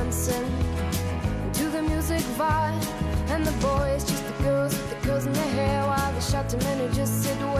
dancing to the music vibe. And the boys, just the girls with the girls in their hair, while the who just sit way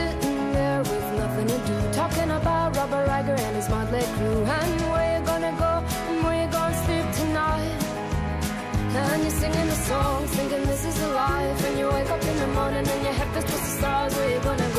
Robert Riger and his motley crew. And where you gonna go and where you gonna sleep tonight. And you're singing the songs, thinking this is a life. And you wake up in the morning and your head feels towards the stars. Where you gonna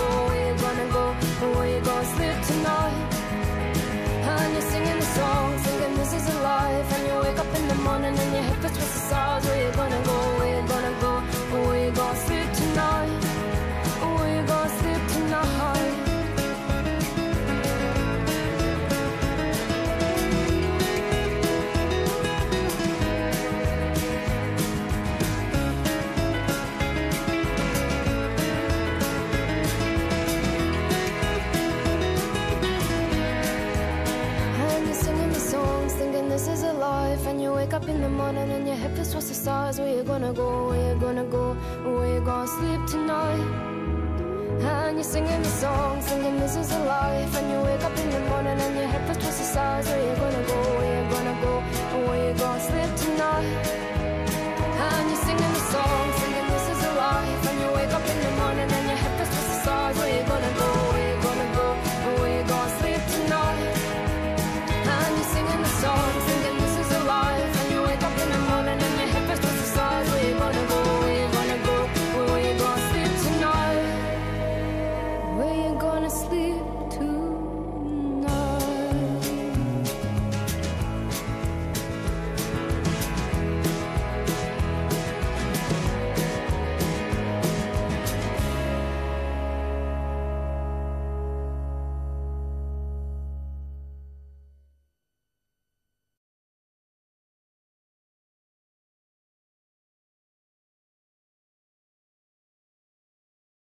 is a life And you wake up in the morning and your head feels towards the stars Where you gonna go, where you gonna go, where you gonna sleep tonight? And you're singing the songs, thinking this is a life And you wake up in the morning and your